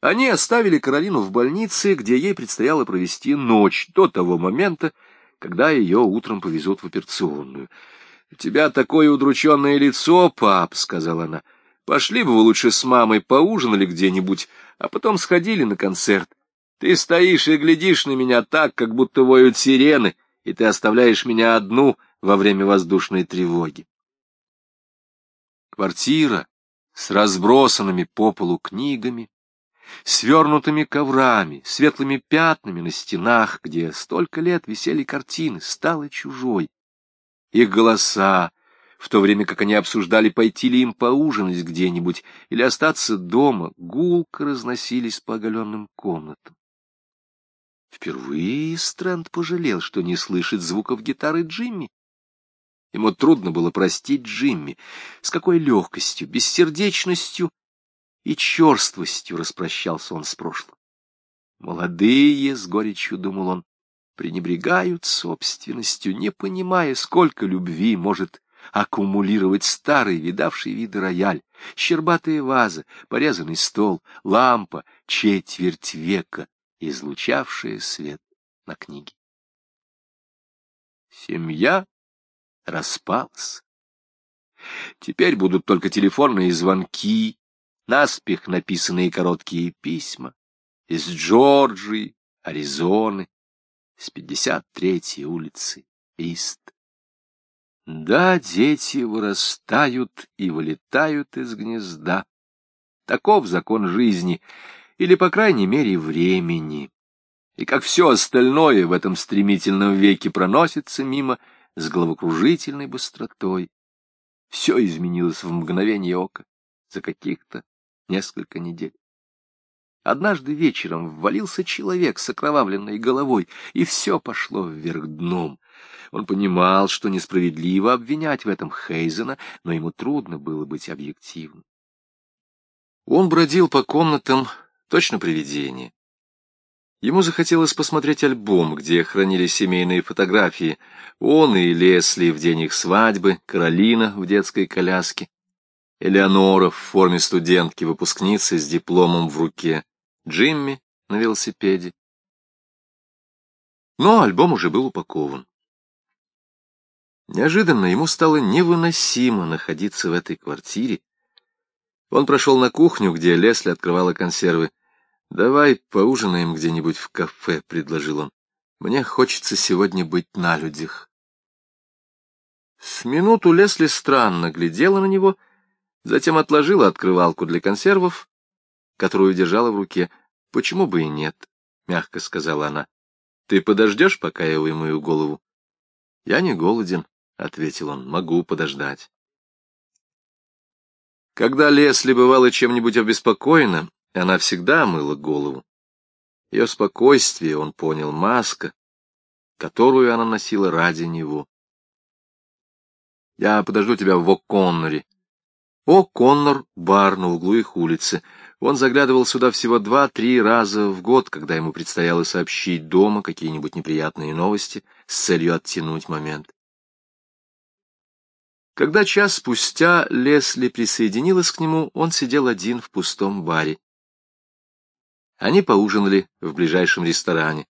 Они оставили Каролину в больнице, где ей предстояло провести ночь до того момента, когда ее утром повезут в операционную. — У тебя такое удрученное лицо, пап, — сказала она. — Пошли бы вы лучше с мамой поужинали где-нибудь, а потом сходили на концерт. Ты стоишь и глядишь на меня так, как будто воют сирены, и ты оставляешь меня одну во время воздушной тревоги. Квартира с разбросанными по полу книгами, свернутыми коврами, светлыми пятнами на стенах, где столько лет висели картины, стала чужой. Их голоса, в то время как они обсуждали, пойти ли им поужинать где-нибудь или остаться дома, гулко разносились по оголенным комнатам. Впервые Стрэнд пожалел, что не слышит звуков гитары Джимми. Ему трудно было простить Джимми, с какой легкостью, бессердечностью и черствостью распрощался он с прошлым. Молодые, с горечью думал он, пренебрегают собственностью, не понимая, сколько любви может аккумулировать старый, видавший виды рояль, щербатая ваза, порезанный стол, лампа, четверть века, излучавшая свет на книге. Семья распалась. Теперь будут только телефонные звонки, наспех написанные короткие письма из Джорджии, Аризоны, с 53-й улицы Ист. Да, дети вырастают и вылетают из гнезда. Таков закон жизни, или, по крайней мере, времени. И как все остальное в этом стремительном веке проносится мимо с головокружительной быстротой, все изменилось в мгновение ока за каких-то несколько недель. Однажды вечером ввалился человек с окровавленной головой, и все пошло вверх дном. Он понимал, что несправедливо обвинять в этом Хейзена, но ему трудно было быть объективным. Он бродил по комнатам, точно привидение. Ему захотелось посмотреть альбом, где хранились семейные фотографии. Он и Лесли в день их свадьбы, Каролина в детской коляске, Элеонора в форме студентки-выпускницы с дипломом в руке, Джимми на велосипеде. Но альбом уже был упакован. Неожиданно ему стало невыносимо находиться в этой квартире. Он прошел на кухню, где Лесли открывала консервы. «Давай поужинаем где-нибудь в кафе», — предложил он. «Мне хочется сегодня быть на людях». С минуту Лесли странно глядела на него — Затем отложила открывалку для консервов, которую держала в руке. — Почему бы и нет? — мягко сказала она. — Ты подождешь, пока я вымою голову? — Я не голоден, — ответил он. — Могу подождать. Когда Лесли бывала чем-нибудь обеспокоена, она всегда мыла голову. Ее спокойствие, он понял, маска, которую она носила ради него. — Я подожду тебя в О'Конноре, о, Коннор, бар на углу их улицы. Он заглядывал сюда всего два-три раза в год, когда ему предстояло сообщить дома какие-нибудь неприятные новости с целью оттянуть момент. Когда час спустя Лесли присоединилась к нему, он сидел один в пустом баре. Они поужинали в ближайшем ресторане.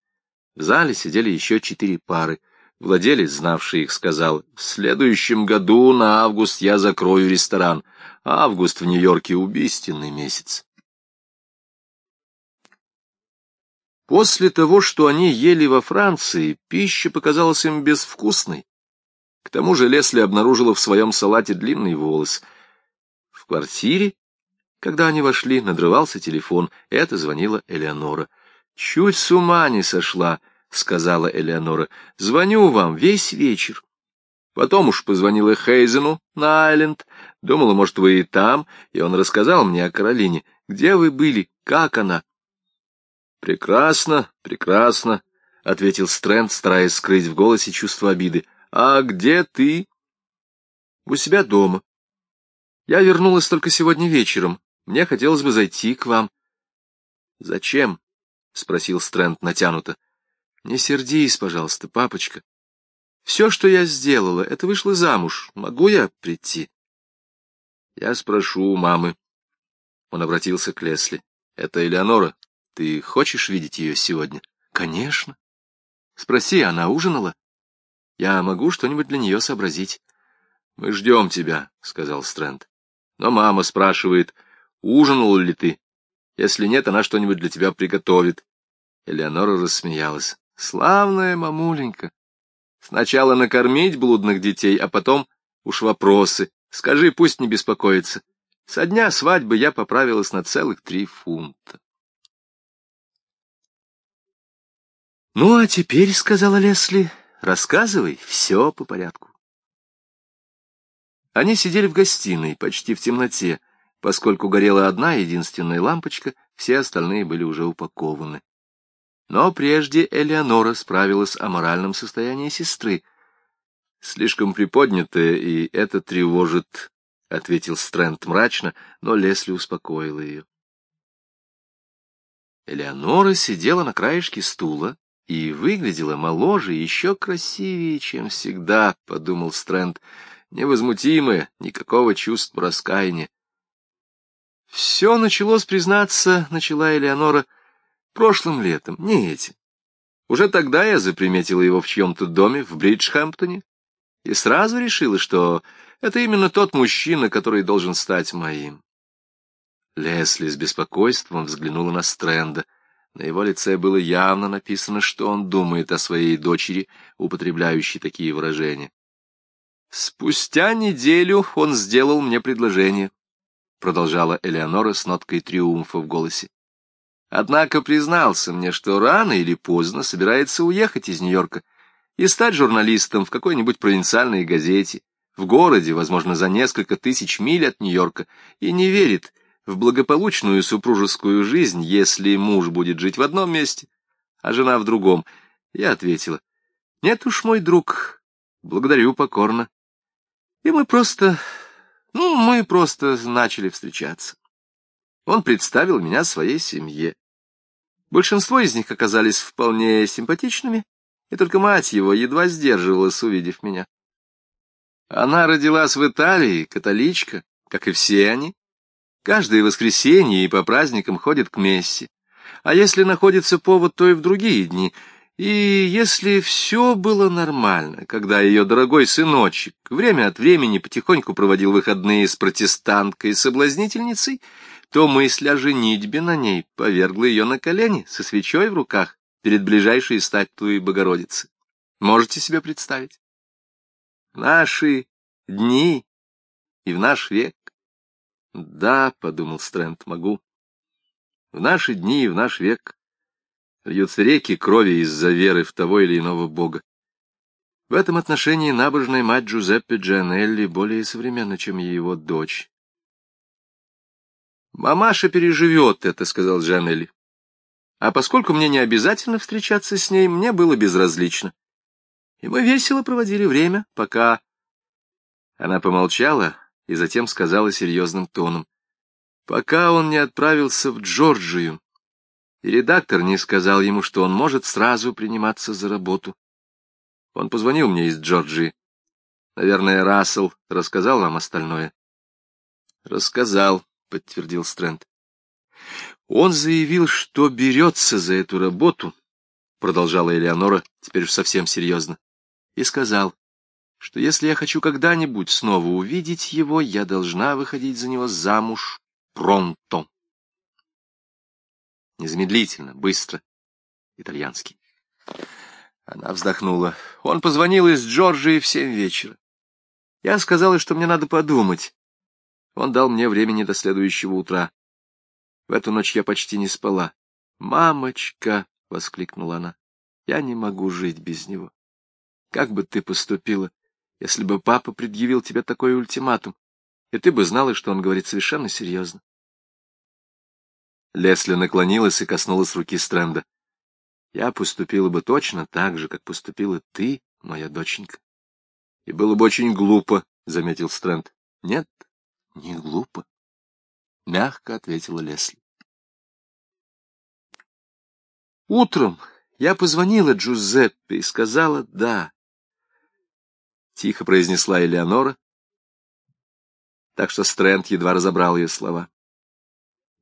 В зале сидели еще четыре пары. Владелец, знавший их, сказал, «В следующем году на август я закрою ресторан. Август в Нью-Йорке — убийственный месяц». После того, что они ели во Франции, пища показалась им безвкусной. К тому же Лесли обнаружила в своем салате длинный волос. В квартире, когда они вошли, надрывался телефон. Это звонила Элеонора. «Чуть с ума не сошла», — сказала Элеонора. — Звоню вам весь вечер. Потом уж позвонила Хейзену на Айленд. Думала, может, вы и там, и он рассказал мне о Каролине. Где вы были? Как она? — Прекрасно, прекрасно, — ответил Стрэнд, стараясь скрыть в голосе чувство обиды. — А где ты? — У себя дома. Я вернулась только сегодня вечером. Мне хотелось бы зайти к вам. — Зачем? — спросил Стрэнд натянуто. — не сердись, пожалуйста, папочка. Все, что я сделала, это вышло замуж. Могу я прийти? Я спрошу у мамы. Он обратился к Лесли. Это Элеонора. Ты хочешь видеть ее сегодня? Конечно. Спроси, она ужинала? Я могу что-нибудь для нее сообразить. Мы ждем тебя, — сказал Стрэнд. Но мама спрашивает, ужинал ли ты. Если нет, она что-нибудь для тебя приготовит. Элеонора рассмеялась. Славная мамуленька. Сначала накормить блудных детей, а потом уж вопросы. Скажи, пусть не беспокоится. Со дня свадьбы я поправилась на целых три фунта. «Ну, а теперь, — сказала Лесли, — рассказывай все по порядку». Они сидели в гостиной, почти в темноте. Поскольку горела одна единственная лампочка, все остальные были уже упакованы. Но прежде Элеонора справилась о моральном состоянии сестры. «Слишком приподнятая, и это тревожит», — ответил Стрэнд мрачно, но Лесли успокоила ее. Элеонора сидела на краешке стула и выглядела моложе еще красивее, чем всегда, — подумал Стрэнд, невозмутимая, никакого чувства раскаяния. Все началось, признаться, начала Элеонора, прошлым летом, не этим. Уже тогда я заприметила его в чьем-то доме в Бриджхэмптоне и сразу решила, что это именно тот мужчина, который должен стать моим. Лесли с беспокойством взглянула на Стрэнда — на его лице было явно написано, что он думает о своей дочери, употребляющей такие выражения. «Спустя неделю он сделал мне предложение», — продолжала Элеонора с ноткой триумфа в голосе. «Однако признался мне, что рано или поздно собирается уехать из Нью-Йорка и стать журналистом в какой-нибудь провинциальной газете, в городе, возможно, за несколько тысяч миль от Нью-Йорка, и не верит, в благополучную супружескую жизнь, если муж будет жить в одном месте, а жена в другом. Я ответила, нет уж, мой друг, благодарю покорно. И мы просто, ну, мы просто начали встречаться. Он представил меня своей семье. Большинство из них оказались вполне симпатичными, и только мать его едва сдерживалась, увидев меня. Она родилась в Италии, католичка, как и все они, Каждое воскресенье и по праздникам ходит к мессе. А если находится повод, то и в другие дни. И если все было нормально, когда ее дорогой сыночек время от времени потихоньку проводил выходные с протестанткой-соблазнительницей, то мысль о женитьбе на ней повергла ее на колени со свечой в руках перед ближайшей статуей Богородицы. Можете себе представить? наши дни и в наш век да, — подумал Стрэнд, — могу. В наши дни и в наш век льются реки крови из-за веры в того или иного бога. В этом отношении набожная мать Джузеппе Джанелли более современна, чем его дочь. «Мамаша переживет это», — сказал Джанелли. «А поскольку мне не обязательно встречаться с ней, мне было безразлично. И мы весело проводили время, пока...» Она помолчала, и затем сказала серьезным тоном, «Пока он не отправился в Джорджию, и редактор не сказал ему, что он может сразу приниматься за работу. Он позвонил мне из Джорджии. Наверное, Рассел рассказал вам остальное?» «Рассказал», — подтвердил Стрэнд. «Он заявил, что берется за эту работу», — продолжала Элеонора, теперь уж совсем серьезно, — и сказал, что если я хочу когда-нибудь снова увидеть его, я должна выходить за него замуж пронто. Незамедлительно, быстро, итальянский. Она вздохнула. Он позвонил из Джорджии в семь вечера. Я сказала, что мне надо подумать. Он дал мне времени до следующего утра. В эту ночь я почти не спала. «Мамочка!» — воскликнула она. «Я не могу жить без него. Как бы ты поступила, если бы папа предъявил тебе такой ультиматум, и ты бы знала, что он говорит совершенно серьезно. Лесли наклонилась и коснулась руки Стрэнда. Я поступила бы точно так же, как поступила ты, моя доченька. И было бы очень глупо, — заметил Стрэнд. Нет, не глупо, — мягко ответила Лесли. Утром я позвонила Джузеппе и сказала «да» тихо произнесла Элеонора, так что Стрэнд едва разобрал ее слова.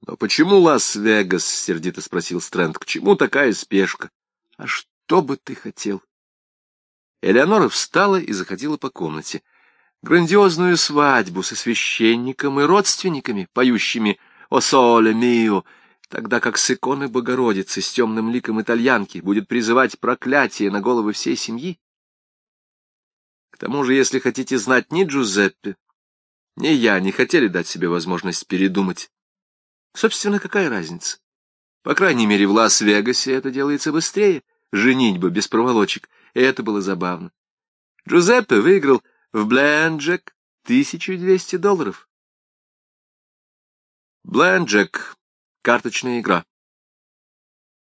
Но почему Лас-Вегас? — сердито спросил Стрэнд. — К чему такая спешка? — А что бы ты хотел? Элеонора встала и заходила по комнате. Грандиозную свадьбу со священником и родственниками, поющими «О соле мио», тогда как с иконы Богородицы с темным ликом итальянки будет призывать проклятие на головы всей семьи? К тому же, если хотите знать, ни Джузеппе, ни я не хотели дать себе возможность передумать. Собственно, какая разница? По крайней мере, в Лас-Вегасе это делается быстрее. Женитьба без проволочек. И это было забавно. Джузеппе выиграл в Бленджек 1200 долларов. Бленджек — карточная игра.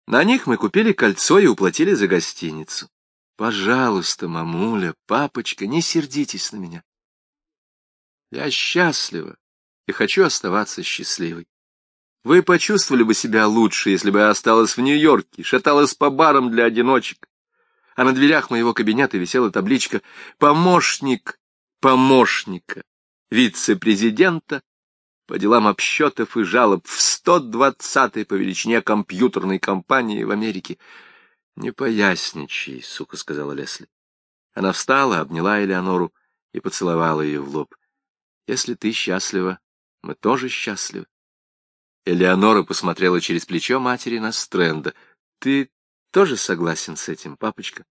На них мы купили кольцо и уплатили за гостиницу. Пожалуйста, мамуля, папочка, не сердитесь на меня. Я счастлива и хочу оставаться счастливой. Вы почувствовали бы себя лучше, если бы я осталась в Нью-Йорке, шаталась по барам для одиночек. А на дверях моего кабинета висела табличка «Помощник помощника вице-президента по делам обсчетов и жалоб в 120-й по величине компьютерной компании в Америке». «Не поясничай, — сука сказала Лесли. Она встала, обняла Элеонору и поцеловала ее в лоб. «Если ты счастлива, мы тоже счастливы». Элеонора посмотрела через плечо матери на Стрэнда. «Ты тоже согласен с этим, папочка?»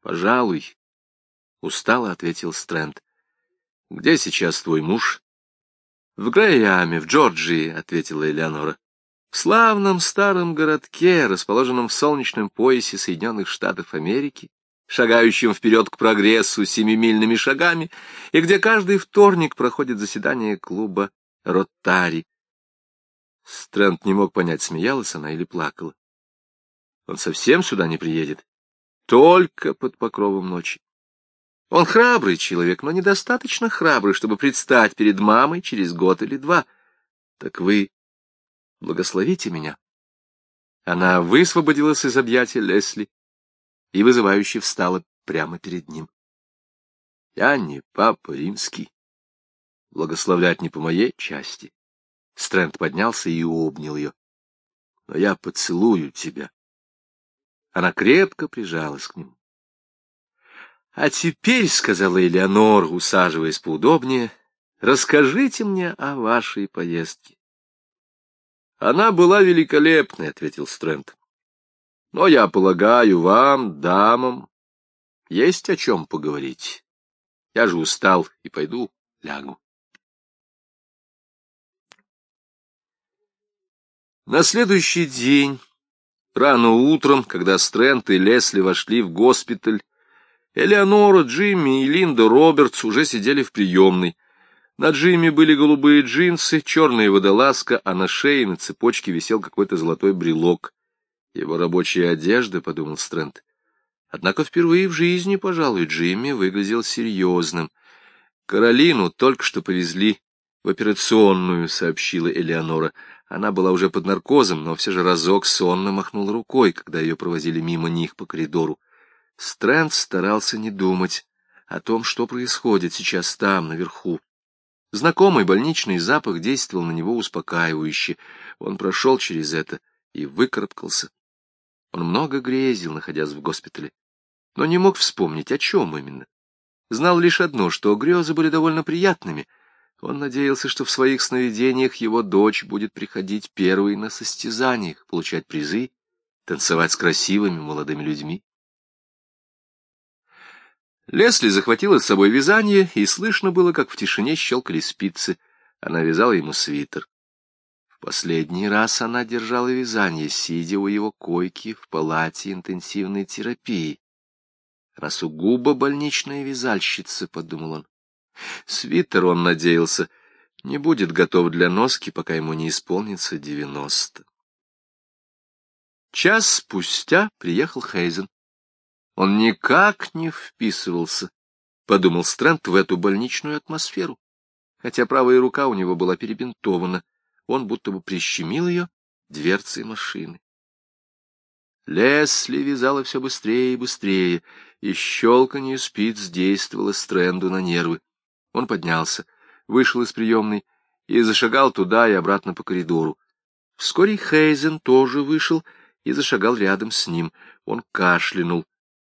«Пожалуй», — устало ответил Стрэнд. «Где сейчас твой муж?» «В Грэяме, в Джорджии», — ответила Элеонора. «В славном старом городке, расположенном в солнечном поясе Соединенных Штатов Америки, шагающем вперед к прогрессу семимильными шагами, и где каждый вторник проходит заседание клуба «Ротари». Стрэнд не мог понять, смеялась она или плакала. Он совсем сюда не приедет. Только под покровом ночи. Он храбрый человек, но недостаточно храбрый, чтобы предстать перед мамой через год или два. Так вы благословите меня. Она высвободилась из объятия Лесли и вызывающе встала прямо перед ним. Я не папа римский. Благословлять не по моей части. Стрэнд поднялся и обнял ее. — Но я поцелую тебя. Она крепко прижалась к нему. — А теперь, — сказала Элеонор, усаживаясь поудобнее, — расскажите мне о вашей поездке. — Она была великолепной, — ответил Стрэнд. — Но я полагаю, вам, дамам, есть о чем поговорить. Я же устал и пойду лягу. На следующий день, рано утром, когда Стрэнд и Лесли вошли в госпиталь, Элеонора, Джимми и Линда Робертс уже сидели в приемной. На Джимми были голубые джинсы, черная водолазка, а на шее на цепочке висел какой-то золотой брелок. Его рабочая одежда, — подумал Стрэнд. Однако впервые в жизни, пожалуй, Джимми выглядел серьезным. Каролину только что повезли в операционную, — сообщила Элеонора. Она была уже под наркозом, но все же разок сонно махнул рукой, когда ее провозили мимо них по коридору. Стрэнд старался не думать о том, что происходит сейчас там, наверху. Знакомый больничный запах действовал на него успокаивающе. Он прошел через это и выкарабкался. Он много грезил, находясь в госпитале, но не мог вспомнить, о чем именно. Знал лишь одно, что грезы были довольно приятными — он надеялся, что в своих сновидениях его дочь будет приходить первой на состязаниях, получать призы, танцевать с красивыми молодыми людьми. Лесли захватила с собой вязание, и слышно было, как в тишине щелкали спицы. Она вязала ему свитер. В последний раз она держала вязание, сидя у его койки в палате интенсивной терапии. Она сугубо больничная вязальщица, — подумал он. Свитер, он надеялся, не будет готов для носки, пока ему не исполнится девяносто. Час спустя приехал Хейзен. Он никак не вписывался, — подумал Стрэнд, — в эту больничную атмосферу. Хотя правая рука у него была перебинтована, он будто бы прищемил ее дверцей машины. Лесли вязала все быстрее и быстрее, и щелканье спиц действовало Стрэнду на нервы. Он поднялся, вышел из приемной и зашагал туда и обратно по коридору. Вскоре Хейзен тоже вышел и зашагал рядом с ним. Он кашлянул,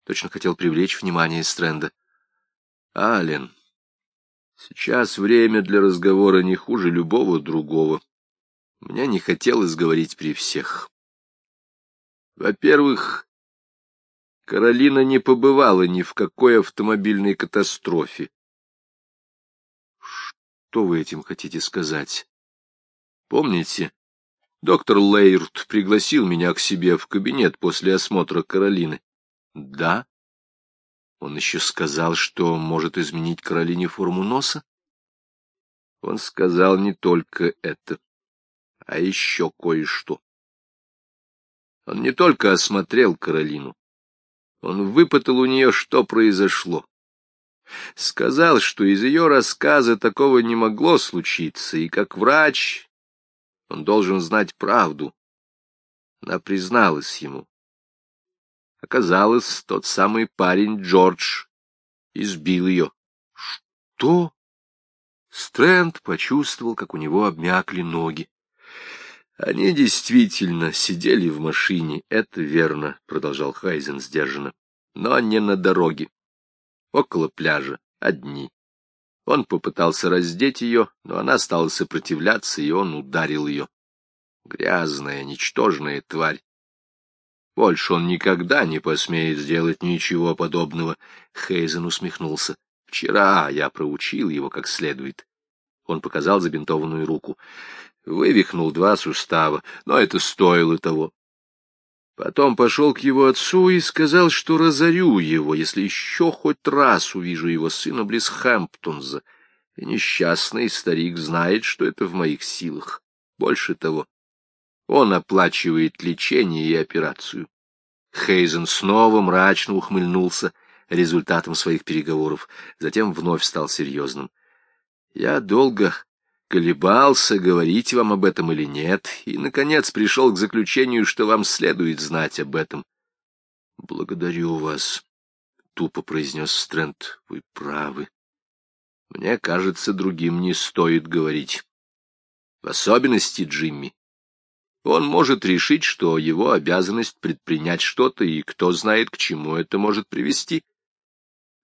точно хотел привлечь внимание Стрэнда. — Ален, сейчас время для разговора не хуже любого другого. Мне не хотелось говорить при всех. Во-первых, Каролина не побывала ни в какой автомобильной катастрофе. Что вы этим хотите сказать? Помните, доктор Лейрт пригласил меня к себе в кабинет после осмотра Каролины? Да. Он еще сказал, что может изменить Каролине форму носа? Он сказал не только это, а еще кое-что. Он не только осмотрел Каролину, он выпытал у нее, что произошло. Сказал, что из ее рассказа такого не могло случиться, и как врач он должен знать правду. Она призналась ему. Оказалось, тот самый парень Джордж избил ее. Что? Стрэнд почувствовал, как у него обмякли ноги. Они действительно сидели в машине, это верно, продолжал Хайзен сдержанно, но не на дороге. Около пляжа, одни. Он попытался раздеть ее, но она стала сопротивляться, и он ударил ее. Грязная, ничтожная тварь. Больше он никогда не посмеет сделать ничего подобного. Хейзен усмехнулся. Вчера я проучил его как следует. Он показал забинтованную руку. Вывихнул два сустава, но это стоило того. Потом пошел к его отцу и сказал, что разорю его, если еще хоть раз увижу его сына близ Хэмптонза. И несчастный старик знает, что это в моих силах. Больше того, он оплачивает лечение и операцию. Хейзен снова мрачно ухмыльнулся результатом своих переговоров, затем вновь стал серьезным. Я долго колебался, говорить вам об этом или нет, и, наконец, пришел к заключению, что вам следует знать об этом. — Благодарю вас, — тупо произнес Стрэнд. — Вы правы. Мне кажется, другим не стоит говорить. В особенности Джимми. Он может решить, что его обязанность предпринять что-то, и кто знает, к чему это может привести.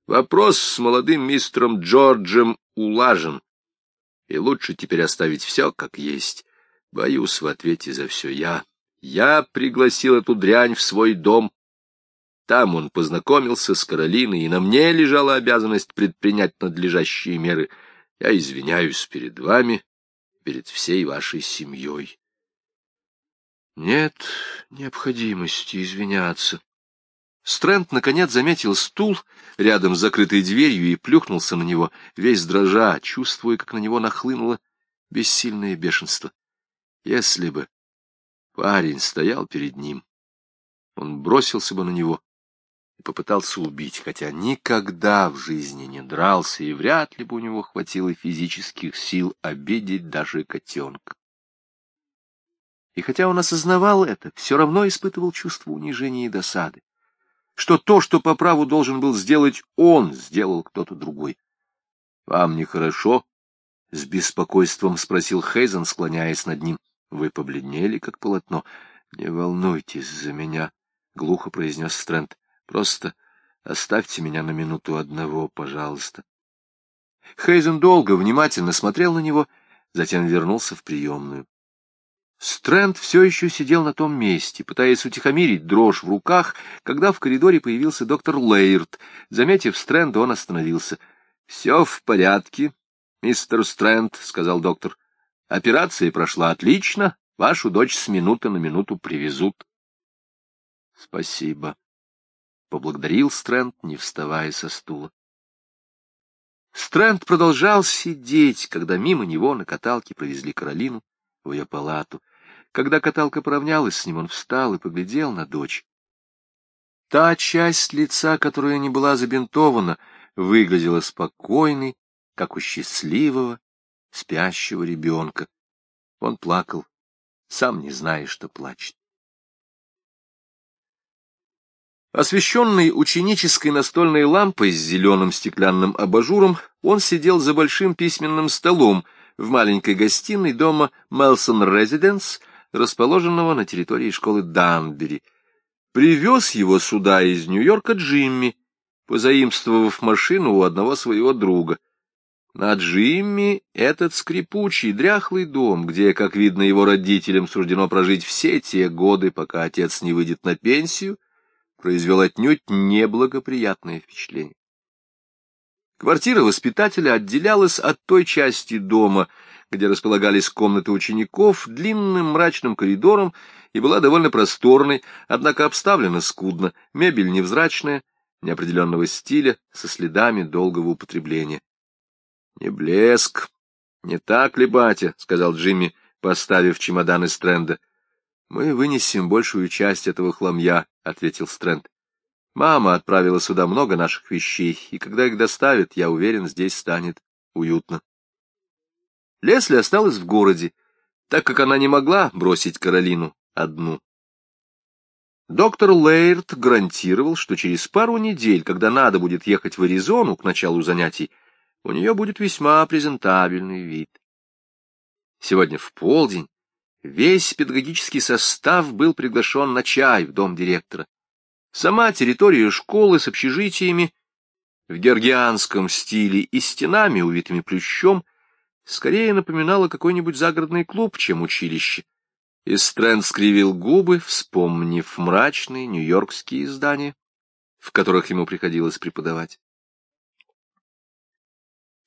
Вопрос с молодым мистером Джорджем улажен, и лучше теперь оставить все как есть. Боюсь, в ответе за все я. Я пригласил эту дрянь в свой дом. Там он познакомился с Каролиной, и на мне лежала обязанность предпринять надлежащие меры. Я извиняюсь перед вами, перед всей вашей семьей. Нет необходимости извиняться. Стрэнд, наконец, заметил стул рядом с закрытой дверью и плюхнулся на него, весь дрожа, чувствуя, как на него нахлынуло бессильное бешенство. Если бы парень стоял перед ним, он бросился бы на него и попытался убить, хотя никогда в жизни не дрался, и вряд ли бы у него хватило физических сил обидеть даже котенка. И хотя он осознавал это, все равно испытывал чувство унижения и досады, что то, что по праву должен был сделать он, сделал кто-то другой. — Вам нехорошо? — с беспокойством спросил Хейзен, склоняясь над ним. — Вы побледнели, как полотно. — Не волнуйтесь за меня, — глухо произнес Стрэнд. — Просто оставьте меня на минуту одного, пожалуйста. Хейзен долго, внимательно смотрел на него, затем вернулся в приемную. Стрэнд все еще сидел на том месте, пытаясь утихомирить дрожь в руках, когда в коридоре появился доктор Лейерт. Заметив Стрэнда, он остановился. — Все в порядке, мистер Стрэнд, — сказал доктор. — Операция прошла отлично. Вашу дочь с минуты на минуту привезут. — Спасибо, — поблагодарил Стрэнд, не вставая со стула. Стрэнд продолжал сидеть, когда мимо него на каталке провезли Каролину в ее палату. Когда каталка поравнялась с ним, он встал и поглядел на дочь. Та часть лица, которая не была забинтована, выглядела спокойной, как у счастливого, спящего ребенка. Он плакал, сам не зная, что плачет. Освещенный ученической настольной лампой с зеленым стеклянным абажуром, он сидел за большим письменным столом в маленькой гостиной дома Мелсон Резиденс, расположенного на территории школы Данбери. Привез его сюда из Нью-Йорка Джимми, позаимствовав машину у одного своего друга. На Джимми этот скрипучий, дряхлый дом, где, как видно, его родителям суждено прожить все те годы, пока отец не выйдет на пенсию, произвел отнюдь неблагоприятное впечатление. Квартира воспитателя отделялась от той части дома, где располагались комнаты учеников, длинным мрачным коридором и была довольно просторной, однако обставлена скудно, мебель невзрачная, неопределенного стиля, со следами долгого употребления. — Не блеск. Не так ли, батя? — сказал Джимми, поставив чемодан из тренда. — Мы вынесем большую часть этого хламья, — ответил Стрэнд. Мама отправила сюда много наших вещей, и когда их доставят, я уверен, здесь станет уютно. Лесли осталась в городе, так как она не могла бросить Каролину одну. Доктор Лейрт гарантировал, что через пару недель, когда надо будет ехать в Аризону к началу занятий, у нее будет весьма презентабельный вид. Сегодня в полдень весь педагогический состав был приглашен на чай в дом директора. Сама территория школы с общежитиями в георгианском стиле и стенами, увитыми плющом, скорее напоминала какой-нибудь загородный клуб, чем училище. И Стрэнд скривил губы, вспомнив мрачные нью-йоркские издания, в которых ему приходилось преподавать.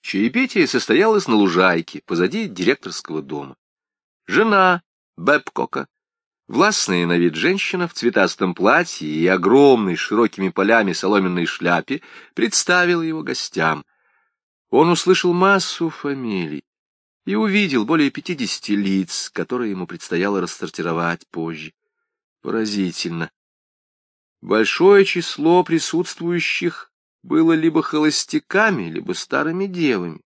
Чаепитие состоялось на лужайке позади директорского дома. Жена Бэбкока Властная на вид женщина в цветастом платье и огромной широкими полями соломенной шляпе представила его гостям. Он услышал массу фамилий и увидел более пятидесяти лиц, которые ему предстояло рассортировать позже. Поразительно. Большое число присутствующих было либо холостяками, либо старыми девами.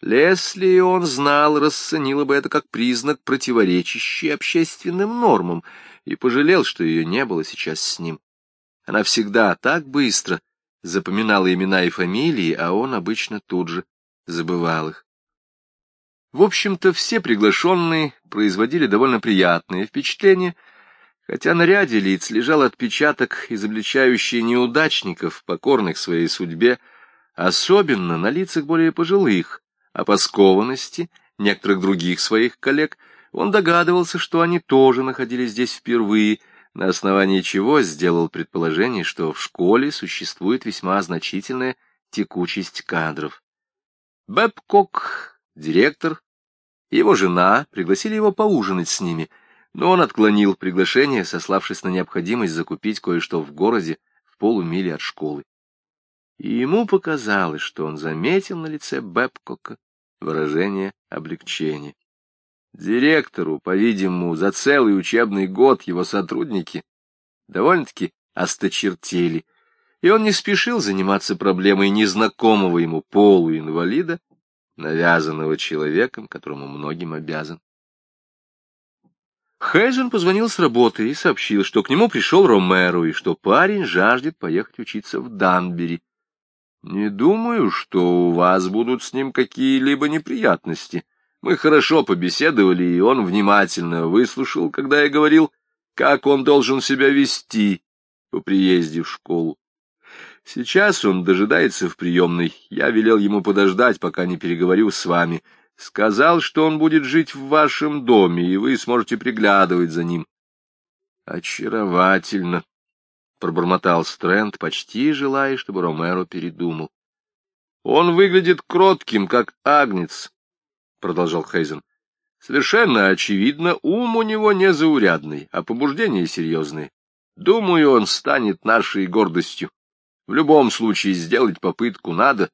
Лесли, он знал, расценила бы это как признак, противоречащий общественным нормам, и пожалел, что ее не было сейчас с ним. Она всегда так быстро запоминала имена и фамилии, а он обычно тут же забывал их. В общем-то, все приглашенные производили довольно приятное впечатление, хотя на ряде лиц лежал отпечаток, изобличающий неудачников, покорных своей судьбе, особенно на лицах более пожилых, о поскованности некоторых других своих коллег, он догадывался, что они тоже находились здесь впервые, на основании чего сделал предположение, что в школе существует весьма значительная текучесть кадров. Бэбкок, директор, его жена пригласили его поужинать с ними, но он отклонил приглашение, сославшись на необходимость закупить кое-что в городе в полумиле от школы. И ему показалось, что он заметил на лице Бэбкока выражение облегчения. Директору, по-видимому, за целый учебный год его сотрудники довольно-таки осточертели, и он не спешил заниматься проблемой незнакомого ему полуинвалида, навязанного человеком, которому многим обязан. Хейзен позвонил с работы и сообщил, что к нему пришел Ромеро, и что парень жаждет поехать учиться в Данбери. Не думаю, что у вас будут с ним какие-либо неприятности. Мы хорошо побеседовали, и он внимательно выслушал, когда я говорил, как он должен себя вести по приезде в школу. Сейчас он дожидается в приемной. Я велел ему подождать, пока не переговорю с вами. Сказал, что он будет жить в вашем доме, и вы сможете приглядывать за ним. Очаровательно, пробормотал Стрэнд, почти желая, чтобы Ромеро передумал. Он выглядит кротким, как агнец, продолжал Хейзен. Совершенно очевидно, ум у него незаурядный, а побуждения серьезные. Думаю, он станет нашей гордостью. В любом случае сделать попытку надо.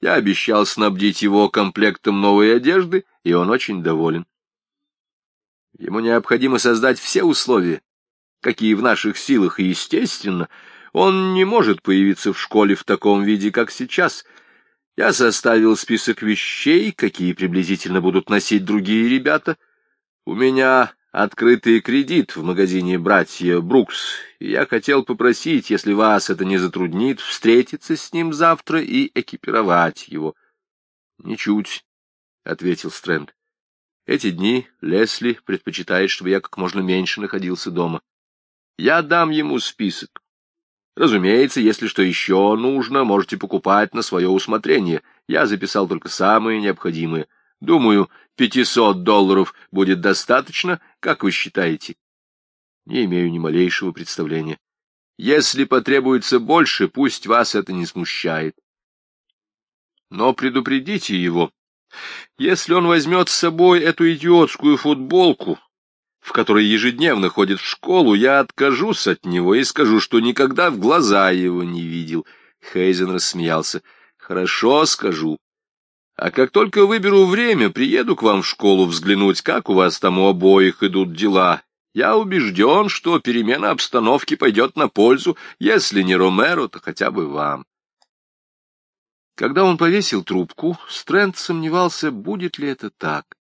Я обещал снабдить его комплектом новой одежды, и он очень доволен. Ему необходимо создать все условия, какие в наших силах, и, естественно, он не может появиться в школе в таком виде, как сейчас. Я составил список вещей, какие приблизительно будут носить другие ребята. У меня открытый кредит в магазине «Братья Брукс», и я хотел попросить, если вас это не затруднит, встретиться с ним завтра и экипировать его. — Ничуть, — ответил Стрэнд. Эти дни Лесли предпочитает, чтобы я как можно меньше находился дома. Я дам ему список. Разумеется, если что еще нужно, можете покупать на свое усмотрение. Я записал только самые необходимые. Думаю, пятисот долларов будет достаточно, как вы считаете? Не имею ни малейшего представления. Если потребуется больше, пусть вас это не смущает. Но предупредите его. Если он возьмет с собой эту идиотскую футболку, в которой ежедневно ходит в школу, я откажусь от него и скажу, что никогда в глаза его не видел. Хейзен рассмеялся. Хорошо, скажу. А как только выберу время, приеду к вам в школу взглянуть, как у вас там у обоих идут дела. Я убежден, что перемена обстановки пойдет на пользу, если не Ромеро, то хотя бы вам. Когда он повесил трубку, Стрэнд сомневался, будет ли это так.